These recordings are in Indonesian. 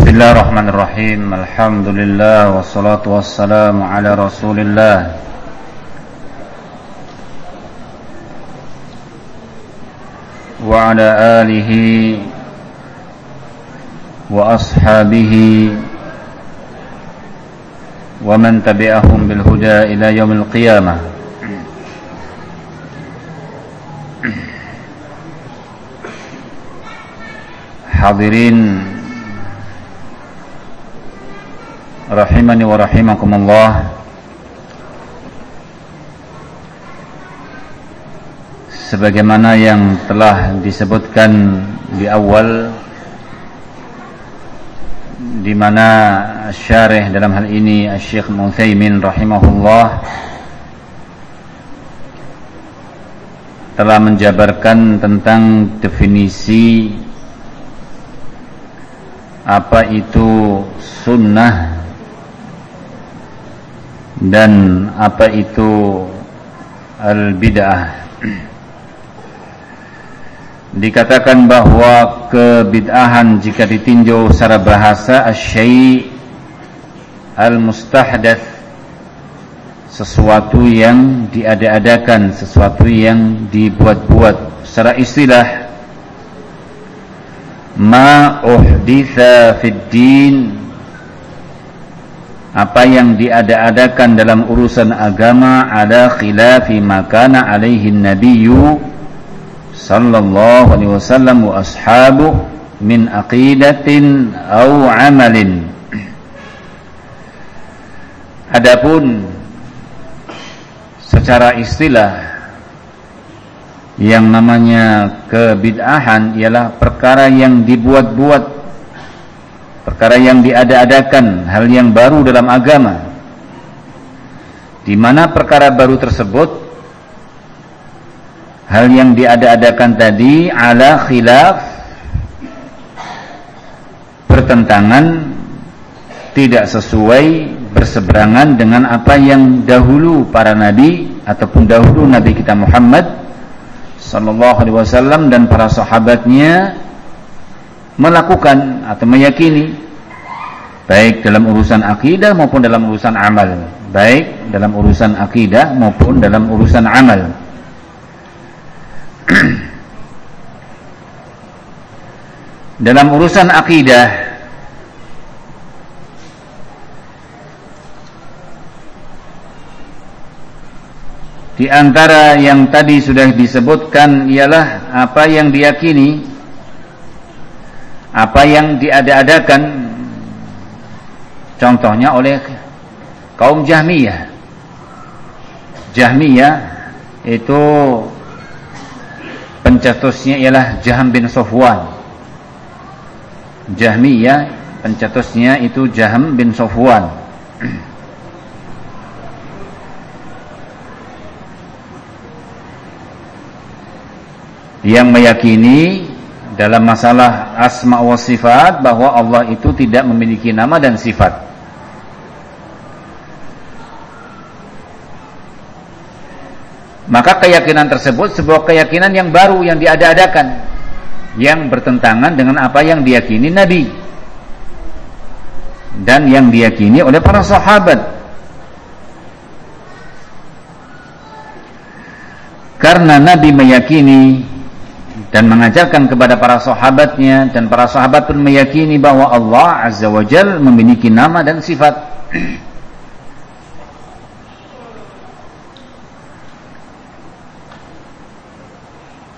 بسم الله الرحمن الرحيم الحمد لله والصلاة والسلام على رسول الله وعلى آله وأصحابه ومن تبعهم بالهدى إلى يوم القيامة حاضرين rahimani wa rahimakumullah. Sebagaimana yang telah disebutkan di awal di mana syarih dalam hal ini Syekh Mutsaimin rahimahullah telah menjabarkan tentang definisi apa itu sunnah dan apa itu al-bid'ah? Dikatakan bahwa kebid'ahan jika ditinjau secara bahasa asyai al-mustahdats sesuatu yang diada-adakan sesuatu yang dibuat-buat secara istilah. Ma uhditha fid din apa yang diada-adakan dalam urusan agama ada khilafi makana alaihi nabiyyu sallallahu alaihi wasallam wa ashabu min aqidatin au amalin. Adapun secara istilah yang namanya kebid'ahan ialah perkara yang dibuat-buat perkara yang diada-adakan, hal yang baru dalam agama. Di mana perkara baru tersebut hal yang diada-adakan tadi ala khilaf bertentangan tidak sesuai berseberangan dengan apa yang dahulu para nabi ataupun dahulu nabi kita Muhammad sallallahu alaihi wasallam dan para sahabatnya melakukan atau meyakini baik dalam urusan akidah maupun dalam urusan amal. Baik dalam urusan akidah maupun dalam urusan amal. Dalam urusan akidah di antara yang tadi sudah disebutkan ialah apa yang diyakini apa yang diada-adakan Contohnya oleh kaum Jahmiyah. Jahmiyah itu pencetusnya ialah Jaham bin Sofwan. Jahmiyah pencetusnya itu Jaham bin Sofwan. yang meyakini dalam masalah asma wa sifat bahwa Allah itu tidak memiliki nama dan sifat. Maka keyakinan tersebut sebuah keyakinan yang baru yang diada-adakan yang bertentangan dengan apa yang diyakini Nabi dan yang diyakini oleh para sahabat. Karena Nabi meyakini dan mengajarkan kepada para sahabatnya dan para sahabat pun meyakini bahwa Allah Azza wa Jal memiliki nama dan sifat.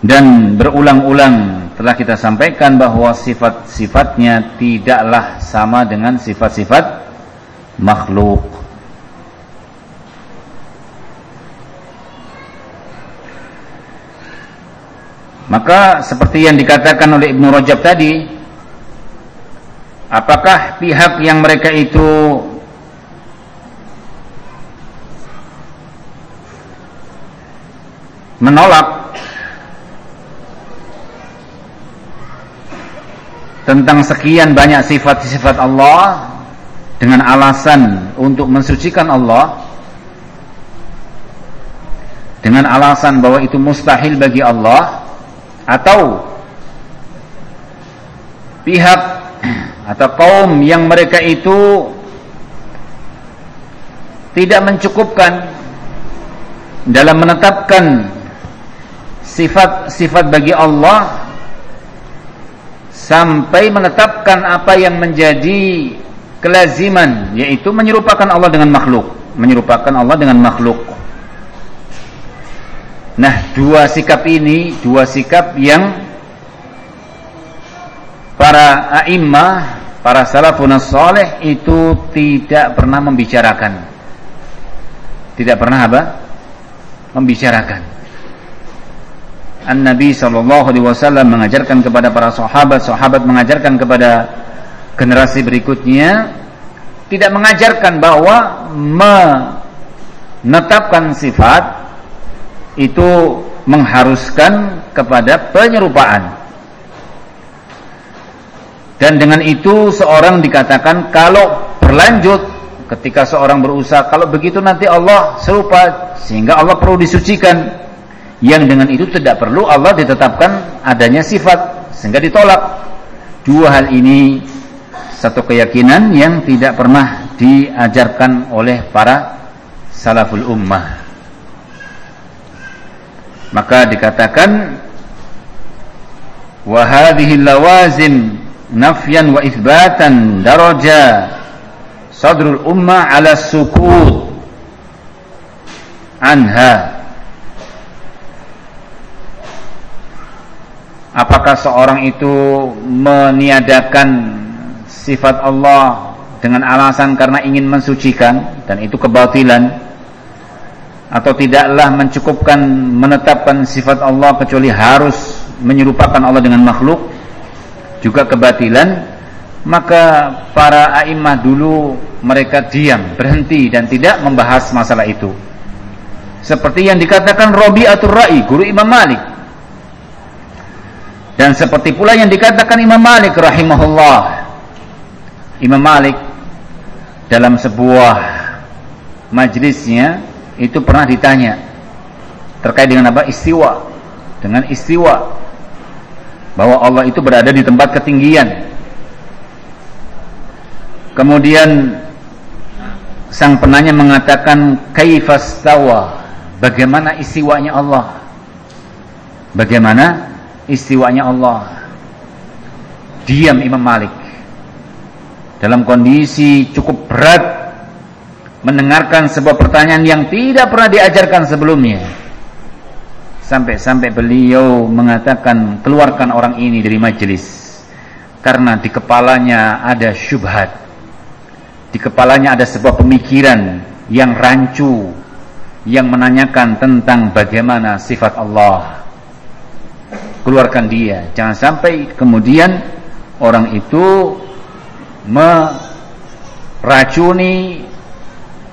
dan berulang-ulang telah kita sampaikan bahwa sifat-sifatnya tidaklah sama dengan sifat-sifat makhluk. Maka seperti yang dikatakan oleh Ibnu Rajab tadi, apakah pihak yang mereka itu menolak tentang sekian banyak sifat-sifat Allah dengan alasan untuk mensucikan Allah dengan alasan bahwa itu mustahil bagi Allah atau pihak atau kaum yang mereka itu tidak mencukupkan dalam menetapkan sifat-sifat bagi Allah sampai menetapkan apa yang menjadi kelaziman yaitu menyerupakan Allah dengan makhluk menyerupakan Allah dengan makhluk nah dua sikap ini dua sikap yang para a'immah para salafun salih itu tidak pernah membicarakan. Tidak pernah apa? Membicarakan. An-Nabi sallallahu alaihi wasallam mengajarkan kepada para sahabat, sahabat mengajarkan kepada generasi berikutnya tidak mengajarkan bahwa menetapkan sifat itu mengharuskan kepada penyerupaan. Dan dengan itu seorang dikatakan kalau berlanjut ketika seorang berusaha kalau begitu nanti Allah serupa sehingga Allah perlu disucikan. Yang dengan itu tidak perlu Allah ditetapkan adanya sifat sehingga ditolak. Dua hal ini satu keyakinan yang tidak pernah diajarkan oleh para salaful ummah maka dikatakan wa hadhihi lawazim nafyan wa itsbatan daraja sadrul ummah ala sukut anha. Apakah seorang itu meniadakan sifat Allah dengan alasan karena ingin mensucikan dan itu kebatilan atau tidaklah mencukupkan menetapkan sifat Allah kecuali harus menyerupakan Allah dengan makhluk juga kebatilan maka para a'immah dulu mereka diam berhenti dan tidak membahas masalah itu seperti yang dikatakan Rabi'atul Ra'i guru Imam Malik dan seperti pula yang dikatakan Imam Malik rahimahullah. Imam Malik dalam sebuah majlisnya itu pernah ditanya terkait dengan apa? Istiwa. Dengan istiwa bahwa Allah itu berada di tempat ketinggian. Kemudian sang penanya mengatakan kaifastawa? Bagaimana istiwanya Allah? Bagaimana istiwanya Allah. Diam Imam Malik. Dalam kondisi cukup berat mendengarkan sebuah pertanyaan yang tidak pernah diajarkan sebelumnya. Sampai-sampai beliau mengatakan keluarkan orang ini dari majelis. Karena di kepalanya ada syubhat. Di kepalanya ada sebuah pemikiran yang rancu yang menanyakan tentang bagaimana sifat Allah keluarkan dia jangan sampai kemudian orang itu meracuni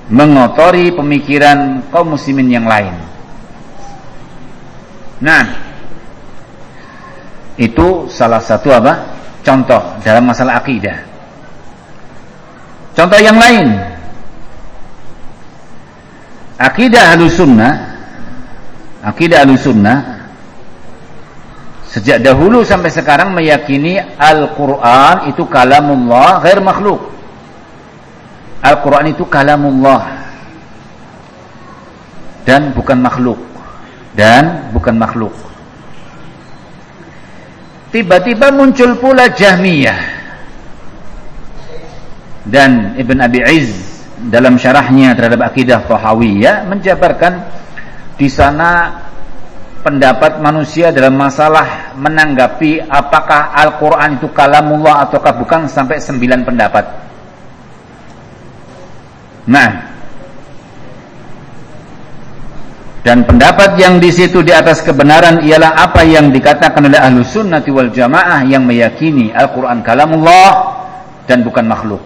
mengotori pemikiran kaum muslimin yang lain. Nah itu salah satu apa? Contoh dalam masalah akidah. Contoh yang lain. Akidah sunnah akidah sunnah Sejak dahulu sampai sekarang meyakini Al-Quran itu kalamullah ghair makhluk. Al-Quran itu kalamullah. Dan bukan makhluk. Dan bukan makhluk. Tiba-tiba muncul pula Jahmiyah. Dan Ibn Abi Izz dalam syarahnya terhadap akidah Tahawiyah menjabarkan di sana pendapat manusia dalam masalah menanggapi apakah Al-Quran itu kalamullah ataukah bukan sampai sembilan pendapat. Nah, dan pendapat yang di situ di atas kebenaran ialah apa yang dikatakan oleh ahlu sunnati wal jamaah yang meyakini Al-Quran kalamullah dan bukan makhluk.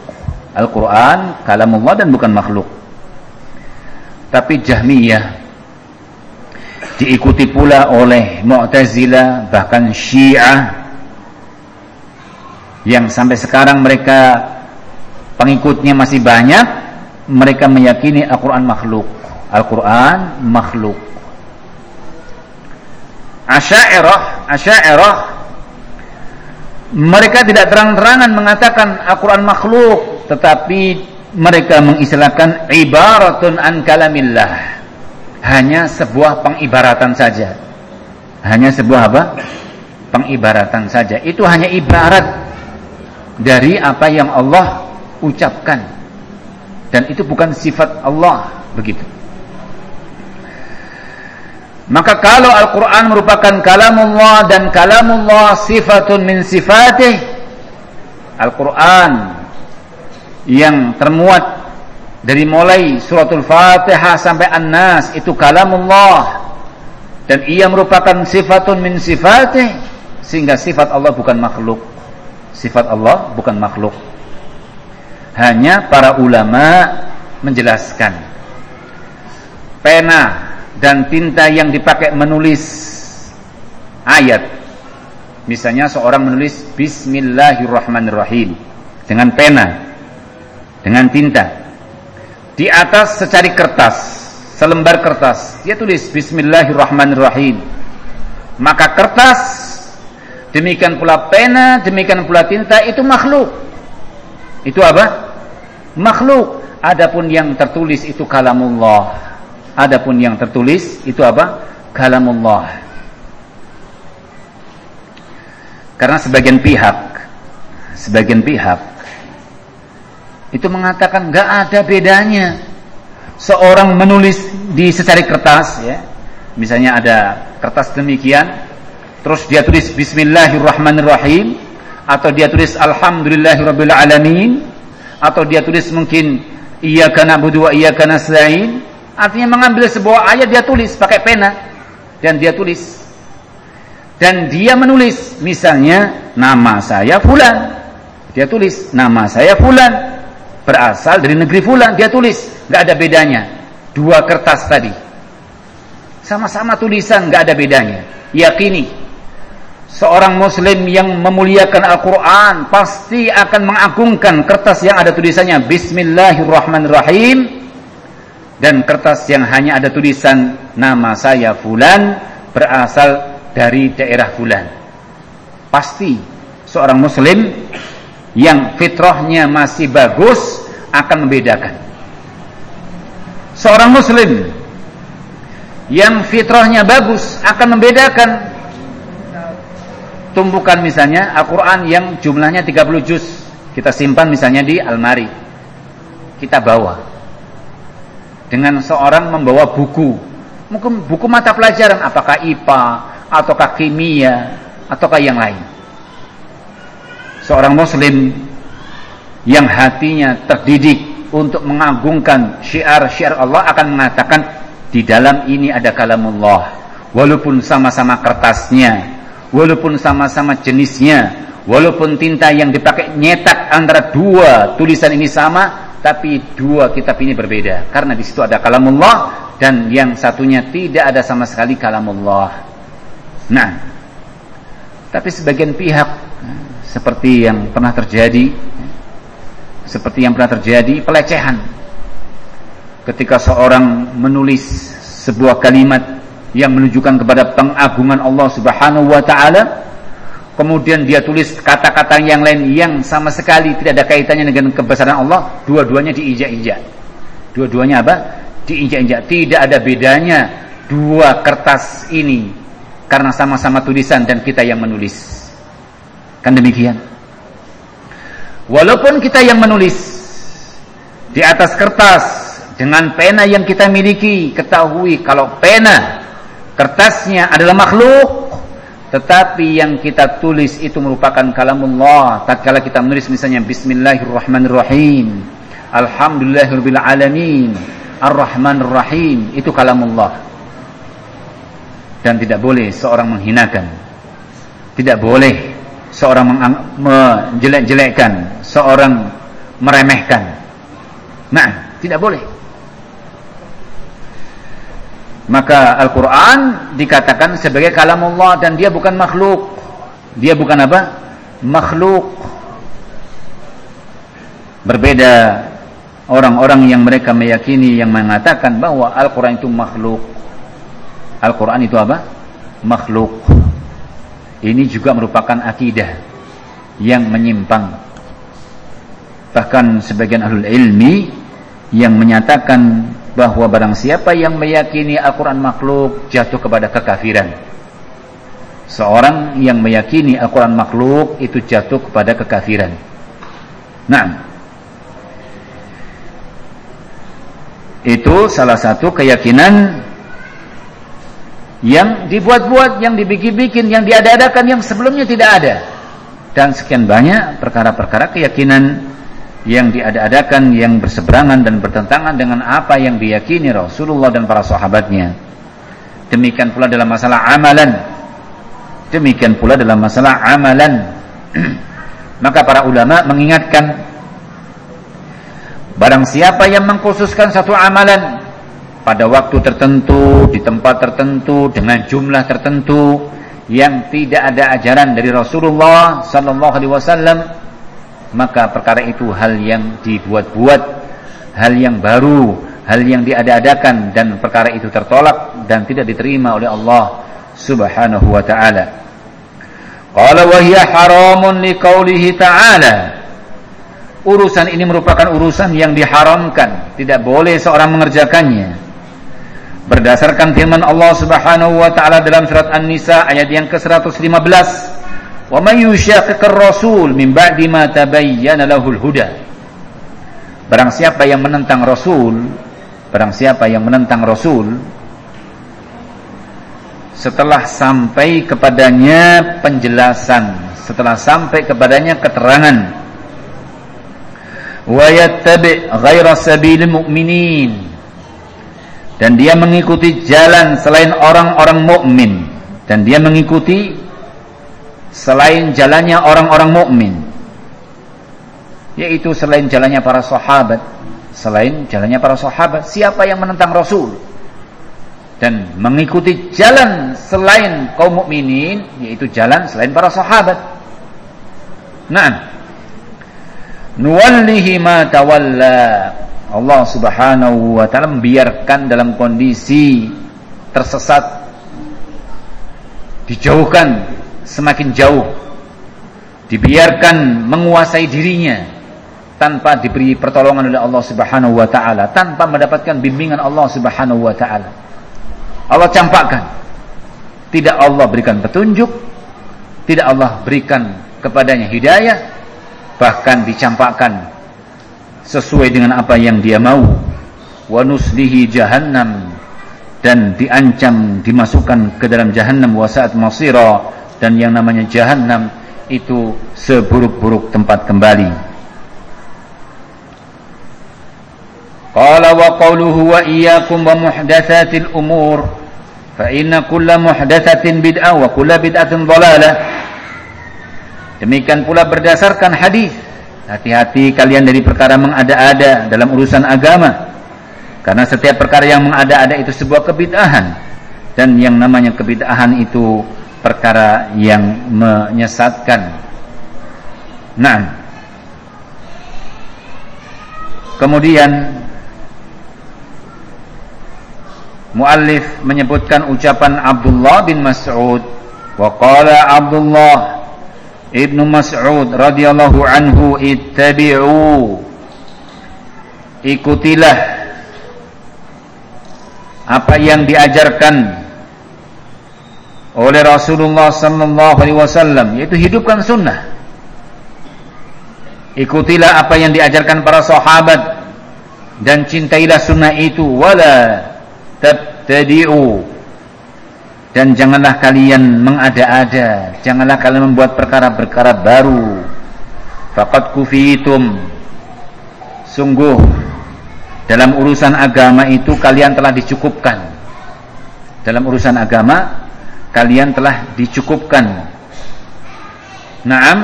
Al-Quran kalamullah dan bukan makhluk. Tapi Jahmiyah diikuti pula oleh Mu'tazilah bahkan Syiah yang sampai sekarang mereka pengikutnya masih banyak mereka meyakini Al-Qur'an makhluk. Al-Qur'an makhluk. Asy'ariyah Asy'ariyah mereka tidak terang-terangan mengatakan Al-Quran makhluk tetapi mereka mengistilahkan ibaratun an kalamillah. Hanya sebuah pengibaratan saja. Hanya sebuah apa? pengibaratan saja. Itu hanya ibarat dari apa yang Allah ucapkan dan itu bukan sifat Allah begitu. Maka kalau Al-Quran merupakan kalamullah dan kalamullah sifatun min sifatih Al-Quran yang termuat dari mulai suratul fatihah sampai an-nas itu kalamullah. Dan ia merupakan sifatun min sifatih sehingga sifat Allah bukan makhluk. Sifat Allah bukan makhluk hanya para ulama menjelaskan pena dan tinta yang dipakai menulis ayat. Misalnya seorang menulis Bismillahirrahmanirrahim dengan pena, dengan tinta. Di atas secari kertas, selembar kertas, dia tulis Bismillahirrahmanirrahim. Maka kertas, demikian pula pena, demikian pula tinta itu makhluk. Itu apa? Makhluk. Adapun yang tertulis itu kalamullah Adapun yang tertulis itu apa? Kalamullah. Karena sebagian pihak, sebagian pihak itu mengatakan nggak ada bedanya seorang menulis di secari kertas ya. Misalnya ada kertas demikian, terus dia tulis Bismillahirrahmanirrahim atau dia tulis Alhamdulillahirabbil alamin. Atau dia tulis mungkin Iyyaka na'budu wa iyyaka nasta'in. Artinya mengambil sebuah ayat dia tulis pakai pena. Dan dia tulis. Dan dia menulis misalnya nama saya fulan. Dia tulis nama saya fulan. Berasal dari negeri fulan dia tulis. Nggak ada bedanya. Dua kertas tadi. Sama-sama tulisan nggak ada bedanya. Yakini seorang muslim yang memuliakan Al-Quran pasti akan mengagungkan kertas yang ada tulisannya Bismillahirrahmanirrahim dan kertas yang hanya ada tulisan nama saya fulan berasal dari daerah fulan. Pasti seorang muslim yang fitrahnya masih bagus akan membedakan. Seorang muslim yang fitrahnya bagus akan membedakan tumpukan misalnya Al-Qur'an yang jumlahnya 30 juz. Kita simpan misalnya di almari. Kita bawa. Dengan seorang membawa buku. Mungkin buku mata pelajaran. Apakah IPA ataukah kimia ataukah yang lain. Seorang muslim yang hatinya terdidik untuk mengagungkan syiar-syiar Allah akan mengatakan di dalam ini ada kalamullah. Walaupun sama-sama kertasnya walaupun sama-sama jenisnya walaupun tinta yang dipakai nyetak antara dua tulisan ini sama tapi dua kitab ini berbeda karena di situ ada kalamullah dan yang satunya tidak ada sama sekali kalamullah. Nah, tapi sebagian pihak seperti yang pernah terjadi seperti yang pernah terjadi pelecehan ketika seorang menulis sebuah kalimat yang menunjukkan kepada pengagungan Allah Subhanahu wa taala kemudian dia tulis kata-kata yang lain yang sama sekali tidak ada kaitannya dengan kebesaran Allah, dua-duanya diinjak-injak. Dua-duanya apa? Diinjak-injak. Tidak ada bedanya dua kertas ini karena sama-sama tulisan dan kita yang menulis. Kan demikian. Walaupun kita yang menulis di atas kertas dengan pena yang kita miliki, ketahui kalau pena kertasnya adalah makhluk tetapi yang kita tulis itu merupakan kalamullah. Tatkala kita menulis misalnya Bismillahirrahmanirrahim. Alhamdulillahirabbil alamin. Ar-Rahmanir Itu kalamullah. Dan tidak boleh seorang menghinakan. Tidak boleh seorang menjelek-jelekkan, seorang meremehkan. Nah, tidak boleh maka Al-Quran dikatakan sebagai kalamullah dan dia bukan makhluk dia bukan apa? makhluk berbeda orang-orang yang mereka meyakini yang mengatakan bahwa Al-Quran itu makhluk Al-Quran itu apa? makhluk ini juga merupakan akidah yang menyimpang. Bahkan sebagian ahlul ilmi yang menyatakan bahwa barang siapa yang meyakini Al-Quran makhluk jatuh kepada kekafiran. Seorang yang meyakini Al-Quran makhluk itu jatuh kepada kekafiran. Nah, itu salah satu keyakinan yang dibuat-buat, yang dibikin-bikin, yang diada-adakan yang sebelumnya tidak ada. Dan sekian banyak perkara-perkara keyakinan yang diada-adakan yang berseberangan dan bertentangan dengan apa yang diyakini Rasulullah dan para sahabatnya. Demikian pula dalam masalah amalan. Demikian pula dalam masalah amalan. Maka para ulama mengingatkan barang siapa yang mengkhususkan satu amalan pada waktu tertentu, di tempat tertentu, dengan jumlah tertentu yang tidak ada ajaran dari Rasulullah sallallahu alaihi wasallam, maka perkara itu hal yang dibuat-buat, hal yang baru, hal yang diada-adakan dan perkara itu tertolak dan tidak diterima oleh Allah Subhanahu wa taala. Qala wa hiya haramun liqaulihi ta'ala. Urusan ini merupakan urusan yang diharamkan, tidak boleh seorang mengerjakannya berdasarkan firman Allah Subhanahu wa taala dalam surat An-Nisa ayat yang ke-115 wa may yushaqiqir rasul min ba'di ma tabayyana lahul huda. Barang siapa yang menentang rasul barang siapa yang menentang rasul setelah sampai kepadanya penjelasan setelah sampai kepadanya keterangan wa yattabi' ghaira sabilil mu'minin. Dan dia mengikuti jalan selain orang-orang mukmin. Dan dia mengikuti selain jalannya orang-orang mukmin yaitu selain jalannya para sahabat selain jalannya para sahabat siapa yang menentang rasul? Dan mengikuti jalan selain kaum mukminin yaitu jalan selain para sahabat. Nah nuwallihi ma tawalla. Allah Subhanahu wa taala membiarkan dalam kondisi tersesat dijauhkan semakin jauh. Dibiarkan menguasai dirinya tanpa diberi pertolongan oleh Allah Subhanahu wa taala tanpa mendapatkan bimbingan Allah Subhanahu wa taala. Allah campakkan. Tidak Allah berikan petunjuk tidak Allah berikan kepadanya hidayah bahkan dicampakkan sesuai dengan apa yang dia mau. Wa nuslihi jahannam dan diancam dimasukkan ke dalam jahannam. Wasaat masira dan yang namanya jahannam itu seburuk-buruk tempat kembali qala wa qawluhu wa iyyakum wa muhdatsatil umur fa inna kulla muhdatsatin bid'ah wa kulla bid'atin dhalalah demikian pula berdasarkan hadis Hati-hati kalian dari perkara mengada-ada dalam urusan agama. Karena setiap perkara yang mengada-ada itu sebuah kebid'ahan. Dan yang namanya kebid'ahan itu perkara yang menyesatkan. Nah. Kemudian Muallif menyebutkan ucapan Abdullah bin Mas'ud wa qala Abdullah Ibnu Mas'ud radhiyallahu anhu ittabi'u ikutilah apa yang diajarkan oleh Rasulullah sallallahu alaihi wasallam yaitu hidupkan sunnah. Ikutilah apa yang diajarkan para sahabat dan cintailah sunnah itu. Wala tabtadi'u. Dan janganlah kalian mengada-ada. Janganlah kalian membuat perkara-perkara baru. Faqad kufitum. Sungguh dalam urusan agama itu kalian telah dicukupkan. Dalam urusan agama kalian telah dicukupkan. Naam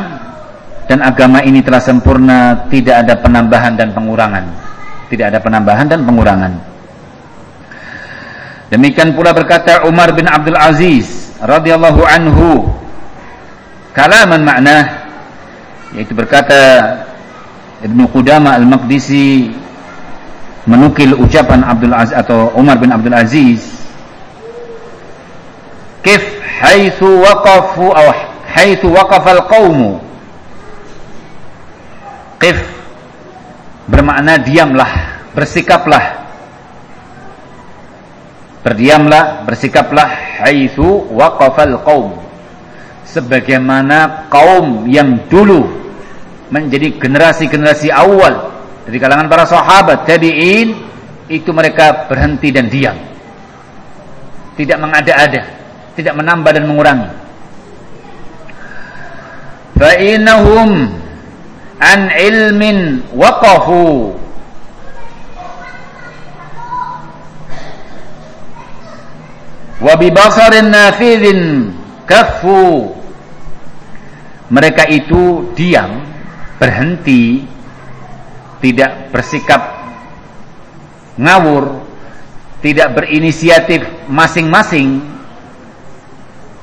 dan agama ini telah sempurna tidak ada penambahan dan pengurangan. Tidak ada penambahan dan pengurangan. Demikian pula berkata Umar bin Abdul Aziz radhiyallahu anhu kalaman makna yaitu berkata Ibnu Qudamah Al-Maqdisi menukil ucapan Abdul Aziz atau Umar bin Abdul Aziz kif haitsu waqafu aw haitsu waqafa al-qaum qif bermakna diamlah bersikaplah. Berdiamlah bersikaplah haitsu waqafal qaum sebagaimana kaum yang dulu menjadi generasi-generasi awal dari kalangan para sahabat tabi'in itu mereka berhenti dan diam. Tidak mengada-ada tidak menambah dan mengurangi. Fa innahum an ilmin waqafu. Wa bi basarin nafidhin kaffu. Mereka itu diam berhenti tidak bersikap ngawur tidak berinisiatif masing-masing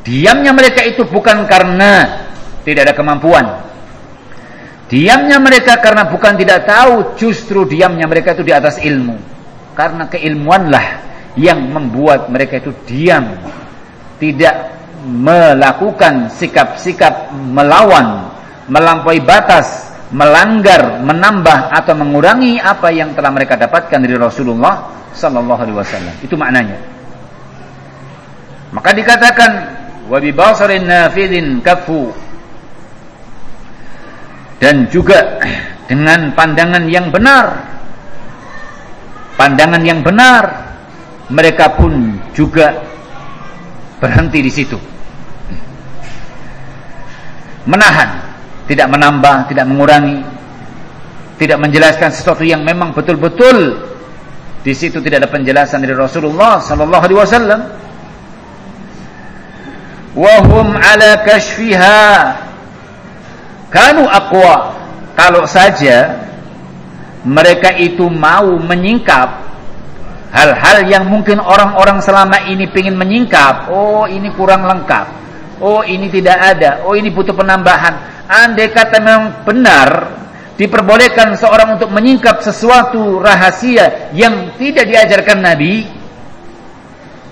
diamnya mereka itu bukan karena tidak ada kemampuan diamnya mereka karena bukan tidak tahu justru diamnya mereka itu di atas ilmu karena keilmuanlah yang membuat mereka itu diam tidak melakukan sikap-sikap melawan melampaui batas melanggar menambah atau mengurangi apa yang telah mereka dapatkan dari Rasulullah sallallahu alaihi wasallam. Itu maknanya. Maka dikatakan wa bi basarin nafidin kafu. Dan juga dengan pandangan yang benar. Pandangan yang benar mereka pun juga berhenti di situ. Menahan tidak menambah tidak mengurangi tidak menjelaskan sesuatu yang memang betul-betul di situ tidak ada penjelasan dari Rasulullah sallallahu alaihi wasallam. Wahum ala kashfiha kanu aqwa. Kalau saja mereka itu mau menyingkap hal-hal yang mungkin orang-orang selama ini ingin menyingkap, oh ini kurang lengkap. Oh ini tidak ada, oh ini butuh penambahan. Andai kata memang benar diperbolehkan seorang untuk menyingkap sesuatu rahasia yang tidak diajarkan Nabi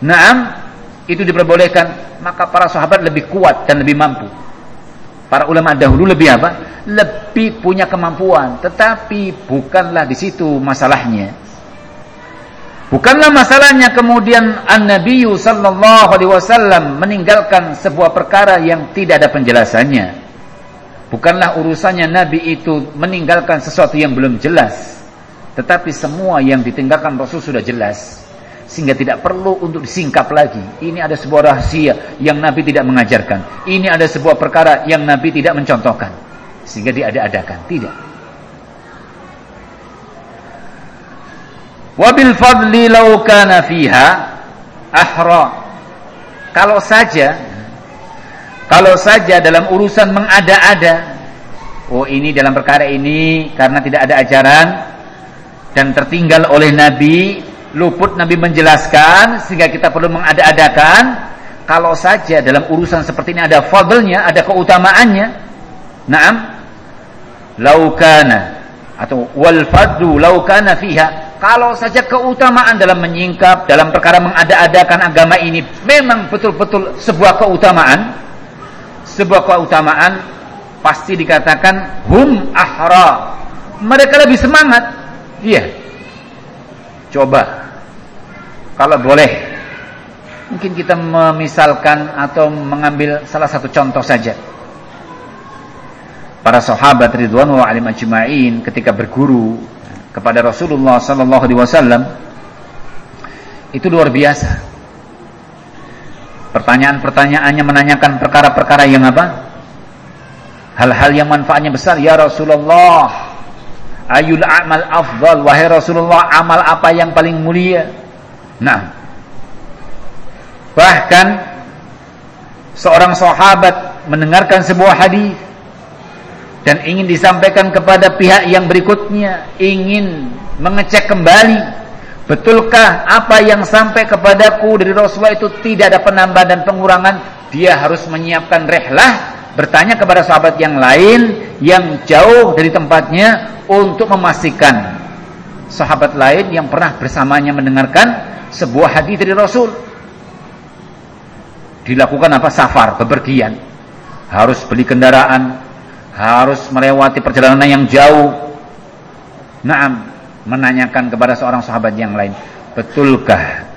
Naam itu diperbolehkan maka para sahabat lebih kuat dan lebih mampu para ulama dahulu lebih apa lebih punya kemampuan tetapi bukanlah di situ masalahnya bukanlah masalahnya kemudian an-nabiyyu sallallahu alaihi wasallam meninggalkan sebuah perkara yang tidak ada penjelasannya Bukanlah urusannya Nabi itu meninggalkan sesuatu yang belum jelas. Tetapi semua yang ditinggalkan Rasul sudah jelas. Sehingga tidak perlu untuk disingkap lagi. Ini ada sebuah rahasia yang Nabi tidak mengajarkan. Ini ada sebuah perkara yang Nabi tidak mencontohkan. Sehingga diada-adakan. Tidak. Wabil fadli law kana fiha ahra. Kalau saja kalau saja dalam urusan mengada-ada, oh ini dalam perkara ini karena tidak ada ajaran dan tertinggal oleh Nabi, luput Nabi menjelaskan sehingga kita perlu mengada-adakan. Kalau saja dalam urusan seperti ini ada fadlnya, ada keutamaannya. Naam. Laukana atau wal fadlu laukana fiha kalau saja keutamaan dalam menyingkap dalam perkara mengada-adakan agama ini memang betul-betul sebuah keutamaan sebuah keutamaan pasti dikatakan hum ahra mereka lebih semangat iya coba kalau boleh mungkin kita memisalkan atau mengambil salah satu contoh saja para sahabat ridwanullah alim ajma'in ketika berguru kepada Rasulullah wasallam itu luar biasa Pertanyaan-pertanyaannya menanyakan perkara-perkara yang apa? Hal-hal yang manfaatnya besar. Ya Rasulullah, ayul amal afdal. Wahai Rasulullah, amal apa yang paling mulia? Nah, bahkan seorang sahabat mendengarkan sebuah hadis dan ingin disampaikan kepada pihak yang berikutnya, ingin mengecek kembali Betulkah apa yang sampai kepadaku dari Rasulullah itu tidak ada penambahan dan pengurangan? Dia harus menyiapkan rehlah, bertanya kepada sahabat yang lain yang jauh dari tempatnya untuk memastikan sahabat lain yang pernah bersamanya mendengarkan sebuah hadis dari Rasul. Dilakukan apa? Safar, bepergian. Harus beli kendaraan, harus melewati perjalanan yang jauh. Naam, menanyakan kepada seorang sahabat yang lain, "Betulkah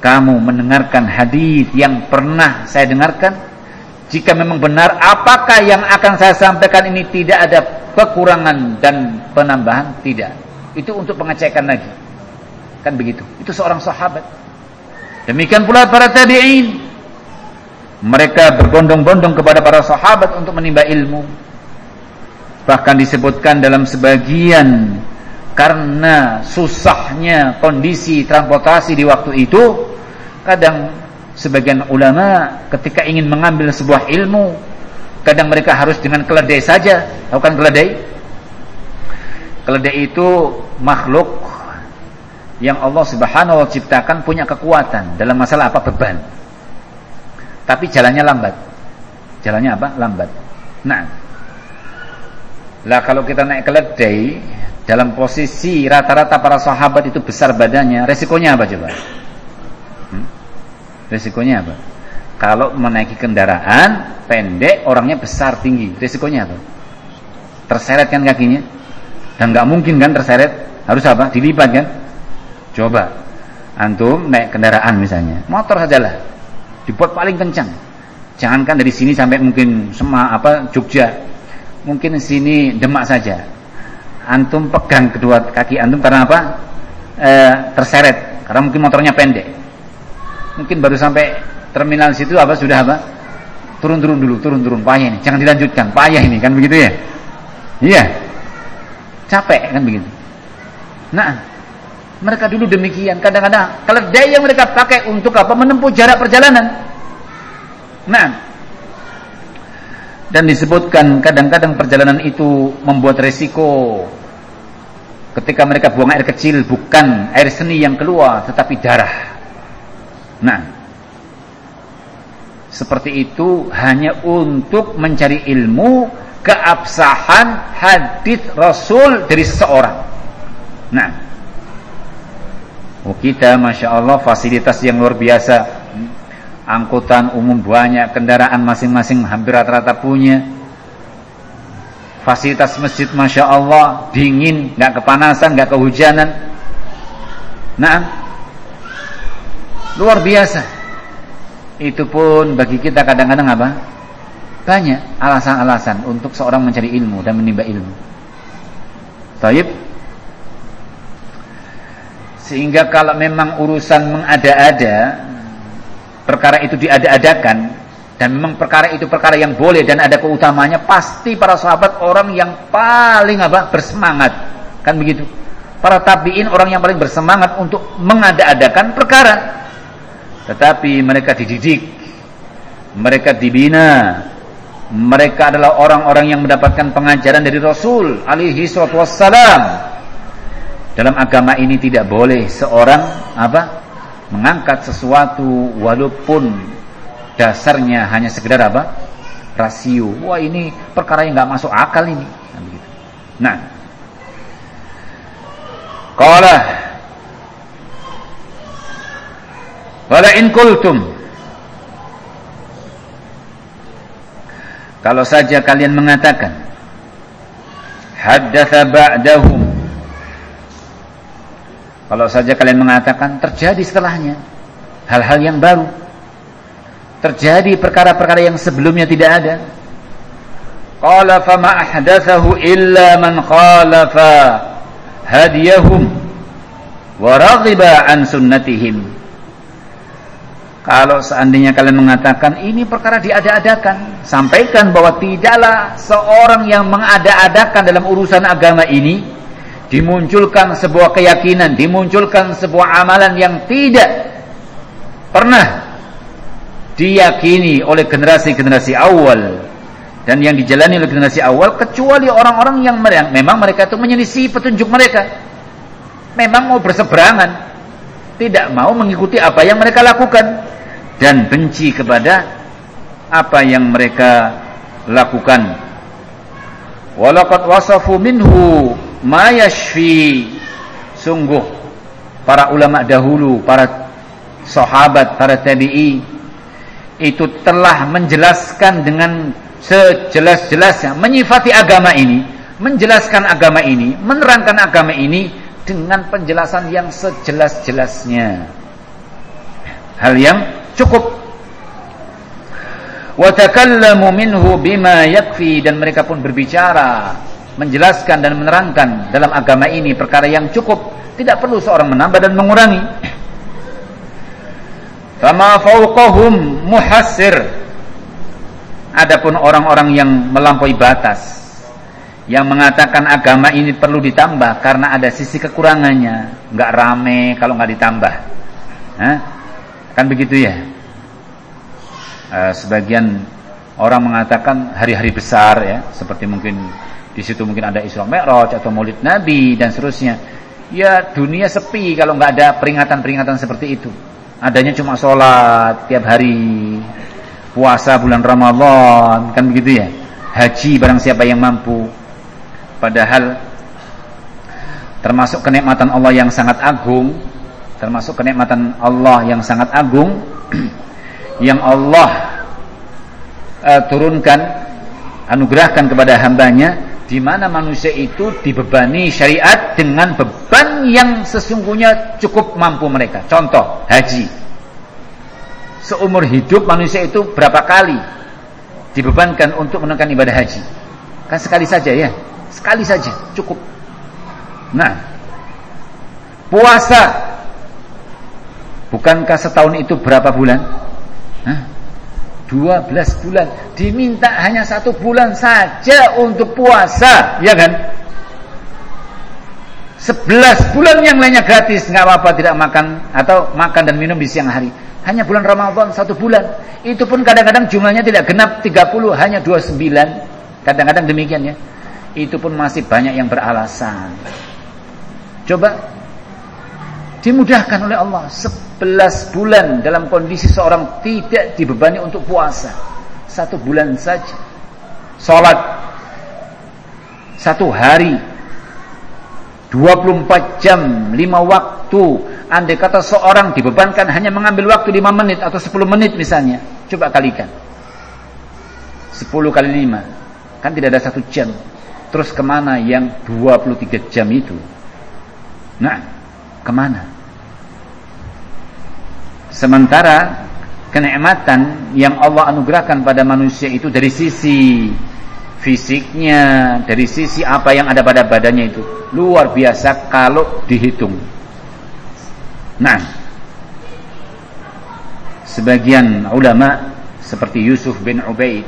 kamu mendengarkan hadis yang pernah saya dengarkan? Jika memang benar, apakah yang akan saya sampaikan ini tidak ada kekurangan dan penambahan? Tidak. Itu untuk pengecekan lagi. Kan begitu. Itu seorang sahabat. Demikian pula para tabi'in. Mereka berbondong-bondong kepada para sahabat untuk menimba ilmu. Bahkan disebutkan dalam sebagian karena susahnya kondisi transportasi di waktu itu, kadang sebagian ulama ketika ingin mengambil sebuah ilmu, kadang mereka harus dengan keledai saja. Tahu kan keledai? Keledai itu makhluk yang Allah Subhanahu wa ciptakan punya kekuatan dalam masalah apa beban. Tapi jalannya lambat. Jalannya apa? Lambat. Nah. Lah kalau kita naik keledai dalam posisi rata-rata para sahabat itu besar badannya, resikonya apa coba? Hmm? Resikonya apa? Kalau menaiki kendaraan pendek, orangnya besar tinggi, resikonya apa? Terseret kan kakinya? Dan nggak mungkin kan terseret, harus apa? Dilipat kan? Coba antum naik kendaraan misalnya, motor sajalah, dibuat paling kencang. Jangankan dari sini sampai mungkin semua apa Jogja, mungkin sini Demak saja antum pegang kedua kaki antum karena apa? E, terseret karena mungkin motornya pendek. Mungkin baru sampai terminal situ apa sudah apa? Turun-turun dulu, turun-turun payah ini. Jangan dilanjutkan, payah ini kan begitu ya? Iya. Capek kan begitu. Nah, mereka dulu demikian. Kadang-kadang keledai yang mereka pakai untuk apa? Menempuh jarak perjalanan. Nah, dan disebutkan kadang-kadang perjalanan itu membuat resiko ketika mereka buang air kecil bukan air seni yang keluar tetapi darah. Nah, seperti itu hanya untuk mencari ilmu keabsahan hadis Rasul dari seseorang. Nah, oh kita masya Allah fasilitas yang luar biasa, angkutan umum banyak, kendaraan masing-masing hampir rata-rata punya. Fasilitas masjid masya Allah dingin nggak kepanasan nggak kehujanan. Nah. Luar biasa itu pun bagi kita kadang-kadang apa? Banyak alasan-alasan untuk seorang mencari ilmu dan menimba ilmu. Taib. Sehingga kalau memang urusan mengada-ada perkara itu diada-adakan dan memang perkara itu perkara yang boleh dan ada keutamanya pasti para sahabat orang yang paling apa? Bersemangat. Kan begitu? Para tabiin orang yang paling bersemangat untuk mengada-adakan perkara tetapi mereka dididik mereka dibina mereka adalah orang-orang yang mendapatkan pengajaran dari Rasul alaihi wassalam dalam agama ini tidak boleh seorang apa mengangkat sesuatu walaupun dasarnya hanya sekedar apa? rasio. Wah, ini perkara yang nggak masuk akal ini. Nah, begitu. Nah. Wala kultum Kalau saja kalian mengatakan haddatsa ba'dahum Kalau saja kalian mengatakan terjadi setelahnya hal-hal yang baru terjadi perkara-perkara yang sebelumnya tidak ada. Qala fama ahdathahu illa man khalafa hadiyahum wa an sunnatihim. Kalau seandainya kalian mengatakan ini perkara diada-adakan, sampaikan bahwa tidaklah seorang yang mengada-adakan dalam urusan agama ini dimunculkan sebuah keyakinan, dimunculkan sebuah amalan yang tidak pernah diyakini oleh generasi-generasi awal. Dan yang dijalani oleh generasi awal kecuali orang-orang yang memang mereka itu menyelisih petunjuk mereka. Memang mau berseberangan tidak mau mengikuti apa yang mereka lakukan dan benci kepada apa yang mereka lakukan. Walaqad wasafu minhu ma yashfi. Sungguh para ulama dahulu para sahabat para tabi'i itu telah menjelaskan dengan sejelas-jelasnya menyifati agama ini, menjelaskan agama ini, menerangkan agama ini dengan penjelasan yang sejelas-jelasnya. Hal yang cukup. Wa minhu bima yakfi dan mereka pun berbicara, menjelaskan dan menerangkan dalam agama ini perkara yang cukup, tidak perlu seorang menambah dan mengurangi. Fama fawqahum muhassir Adapun orang-orang yang melampaui batas yang mengatakan agama ini perlu ditambah karena ada sisi kekurangannya, nggak rame kalau nggak ditambah. Hah? Kan begitu ya? Uh, sebagian orang mengatakan hari-hari besar ya, seperti mungkin di situ mungkin ada Isra Mi'raj atau Maulid Nabi dan seterusnya. Ya dunia sepi kalau nggak ada peringatan-peringatan seperti itu. Adanya cuma sholat tiap hari, puasa bulan Ramadan kan begitu ya haji barang siapa yang mampu padahal termasuk kenikmatan Allah yang sangat agung termasuk kenikmatan Allah yang sangat agung yang Allah uh, turunkan anugerahkan kepada hambanya di mana manusia itu dibebani syariat dengan beban yang sesungguhnya cukup mampu mereka contoh haji seumur hidup manusia itu berapa kali dibebankan untuk menunaikan ibadah haji? Kan sekali saja ya. Sekali saja, cukup. Nah, puasa bukankah setahun itu berapa bulan? Hah? 12 bulan. Diminta hanya satu bulan saja untuk puasa, ya kan? 11 bulan yang lainnya gratis, nggak apa-apa tidak makan atau makan dan minum di siang hari. Hanya bulan Ramadan satu bulan. Itu pun kadang-kadang jumlahnya tidak genap 30, hanya 29. Kadang-kadang demikian ya. Itu pun masih banyak yang beralasan. Coba dimudahkan oleh Allah 11 bulan dalam kondisi seorang tidak dibebani untuk puasa. Satu bulan saja. Salat satu hari 24 jam, 5 waktu andai kata seorang dibebankan hanya mengambil waktu 5 menit atau 10 menit misalnya, coba kalikan. 10 kali 5, kan tidak ada satu jam. Terus ke mana yang 23 jam itu? Nah, ke mana? Sementara kenikmatan yang Allah anugerahkan pada manusia itu dari sisi fisiknya, dari sisi apa yang ada pada badannya itu luar biasa kalau dihitung. Nah, sebagian ulama seperti Yusuf bin Ubaid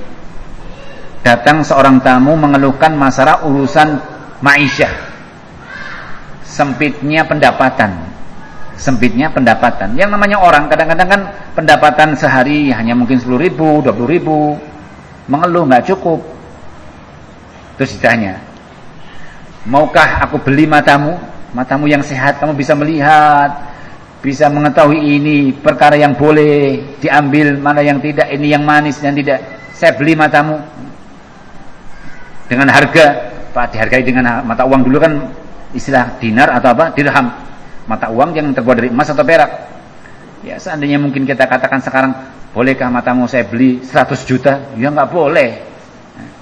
datang seorang tamu mengeluhkan masalah urusan ma'isyah. Sempitnya pendapatan. Sempitnya pendapatan. Yang namanya orang kadang-kadang kan pendapatan sehari hanya mungkin 10 ribu, 20 ribu. Mengeluh nggak cukup. Terus ditanya, maukah aku beli matamu? Matamu yang sehat, kamu bisa melihat, bisa mengetahui ini perkara yang boleh diambil, mana yang tidak, ini yang manis dan tidak. Saya beli matamu dengan harga, Pak dihargai dengan mata uang dulu kan istilah dinar atau apa? Dirham. Mata uang yang terbuat dari emas atau perak. Ya seandainya mungkin kita katakan sekarang, bolehkah matamu saya beli 100 juta? Ya nggak boleh.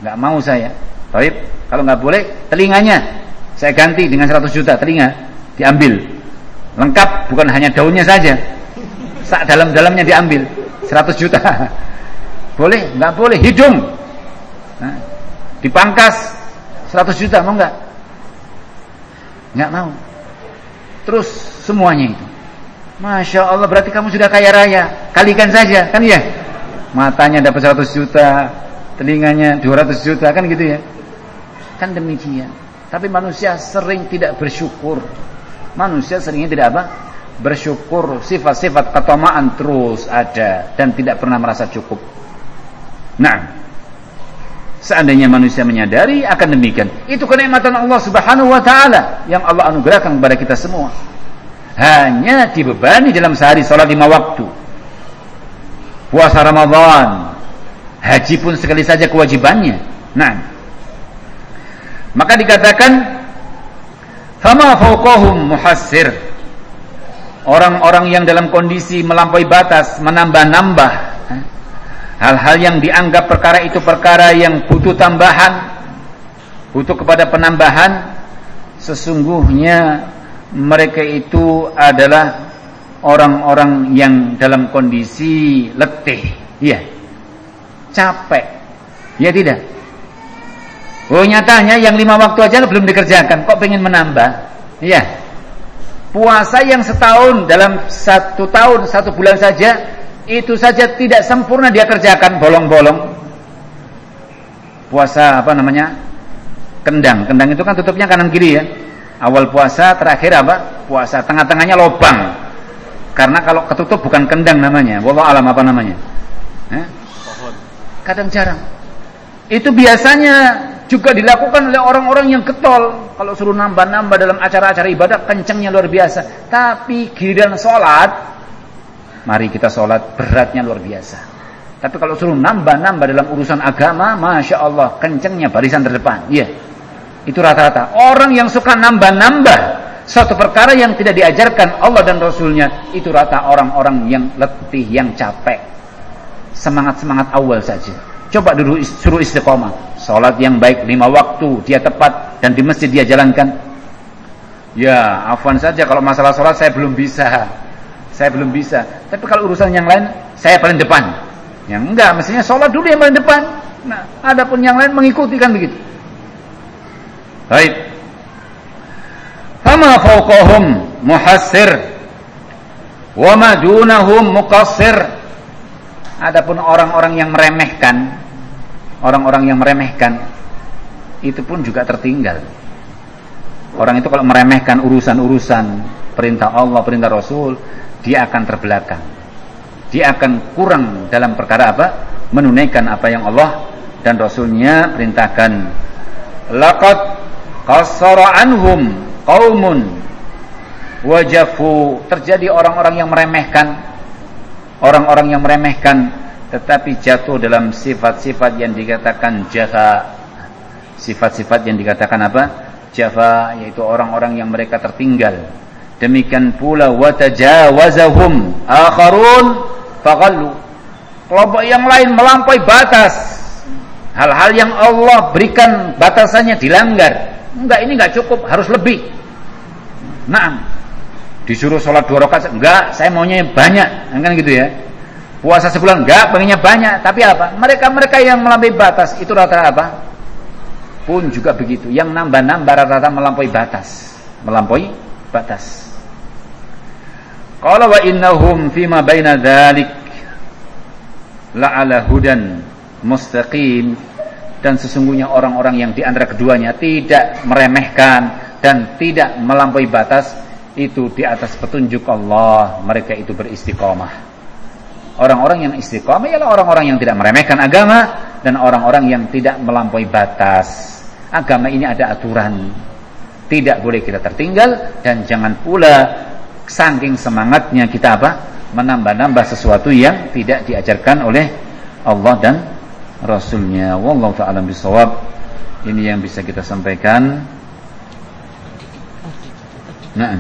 nggak mau saya. Tapi kalau nggak boleh, telinganya saya ganti dengan 100 juta telinga diambil lengkap bukan hanya daunnya saja sak dalam-dalamnya diambil 100 juta boleh nggak boleh hidung nah, dipangkas. 100 juta mau nggak? Nggak mau. Terus semuanya itu. Masya Allah berarti kamu sudah kaya raya. Kalikan saja kan ya matanya dapat 100 juta telinganya 200 juta kan gitu ya? Kan demikian. Tapi manusia sering tidak bersyukur. Manusia seringnya tidak apa? Bersyukur, sifat-sifat ketamaan terus ada dan tidak pernah merasa cukup. Nah, seandainya manusia menyadari akan demikian, itu kenikmatan Allah Subhanahu wa taala yang Allah anugerahkan kepada kita semua. Hanya dibebani dalam sehari salat lima waktu. Puasa Ramadan, haji pun sekali saja kewajibannya. Nah, maka dikatakan Fama fauqahum muhassir. Orang-orang yang dalam kondisi melampaui batas, menambah-nambah, hal-hal yang dianggap perkara itu perkara yang butuh tambahan, butuh kepada penambahan, sesungguhnya mereka itu adalah orang-orang yang dalam kondisi letih, ya, capek, ya tidak. Oh nyatanya yang lima waktu aja belum dikerjakan, kok pengen menambah? Ya, puasa yang setahun dalam satu tahun satu bulan saja itu saja tidak sempurna dia kerjakan bolong-bolong. Puasa apa namanya? kendang. Kendang itu kan tutupnya kanan kiri ya. Awal puasa, terakhir apa? Puasa. Tengah-tengahnya lobang. Karena kalau ketutup bukan kendang namanya. Wallah alam apa namanya? Eh? Kadang jarang. Itu biasanya juga dilakukan oleh orang-orang yang ketol. Kalau suruh nambah-nambah dalam acara-acara ibadah, kencengnya luar biasa. Tapi giliran sholat, mari kita sholat, beratnya luar biasa. Tapi kalau suruh nambah-nambah dalam urusan agama, Masya Allah, kencengnya barisan terdepan. Iya. Itu rata-rata. Orang yang suka nambah-nambah suatu perkara yang tidak diajarkan Allah dan Rasulnya, itu rata orang-orang yang letih, yang capek. Semangat-semangat awal saja. Coba dulu suruh istiqomah. Sholat yang baik lima waktu, dia tepat, dan di masjid dia jalankan. Ya, afwan saja kalau masalah sholat saya belum bisa. Saya belum bisa. Tapi kalau urusan yang lain, saya paling depan. Yang enggak, mestinya sholat dulu yang paling depan. Nah, adapun yang lain mengikuti kan begitu. Baik. Fama fawqahum muhassir wa ma dunahum muqassir. Adapun orang-orang yang meremehkan, orang-orang yang meremehkan itu pun juga tertinggal. Orang itu kalau meremehkan urusan-urusan perintah Allah, perintah Rasul, dia akan terbelakang. Dia akan kurang dalam perkara apa? Menunaikan apa yang Allah dan Rasulnya perintahkan. Laqad Qasara anhum qaumun wajafu terjadi orang-orang yang meremehkan orang-orang yang meremehkan tetapi jatuh dalam sifat-sifat yang dikatakan jafa sifat-sifat yang dikatakan apa jafa yaitu orang-orang yang mereka tertinggal demikian pula watajawazahum akharun faghallu kelompok yang lain melampaui batas hal-hal yang Allah berikan batasannya dilanggar Enggak, ini enggak cukup, harus lebih. Nah, disuruh sholat dua rakaat, enggak, saya maunya banyak, kan gitu ya. Puasa sebulan, enggak, pengennya banyak. Tapi apa? Mereka-mereka yang melampaui batas, itu rata-rata apa? Pun juga begitu. Yang nambah-nambah rata-rata melampaui batas. Melampaui batas. Qala wa innahum fima baina dzalik la'ala hudan mustaqim dan sesungguhnya orang-orang yang di antara keduanya tidak meremehkan dan tidak melampaui batas itu di atas petunjuk Allah mereka itu beristiqomah orang-orang yang istiqomah ialah orang-orang yang tidak meremehkan agama dan orang-orang yang tidak melampaui batas agama ini ada aturan. Tidak boleh kita tertinggal dan jangan pula saking semangatnya kita apa? Menambah-nambah sesuatu yang tidak diajarkan oleh Allah dan Rasulnya. Wallahu ta'ala bisawab Ini yang bisa kita sampaikan. Nah